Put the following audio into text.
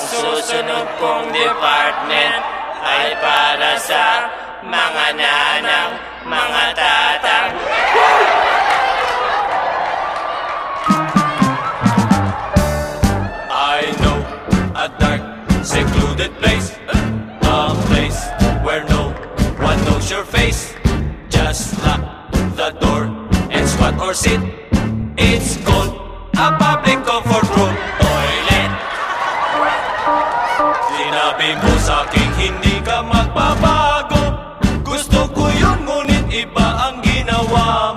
Ang susunod kong department ay para sa mga nanang, mga tatang. I know a dark, secluded place, a place where no one knows your face. Just lock the door and squat or sit. It's called a public comfort room. Sinabi mo sa'king hindi ka magbabago. Gusto ko yun ngunit iba ang ginawa.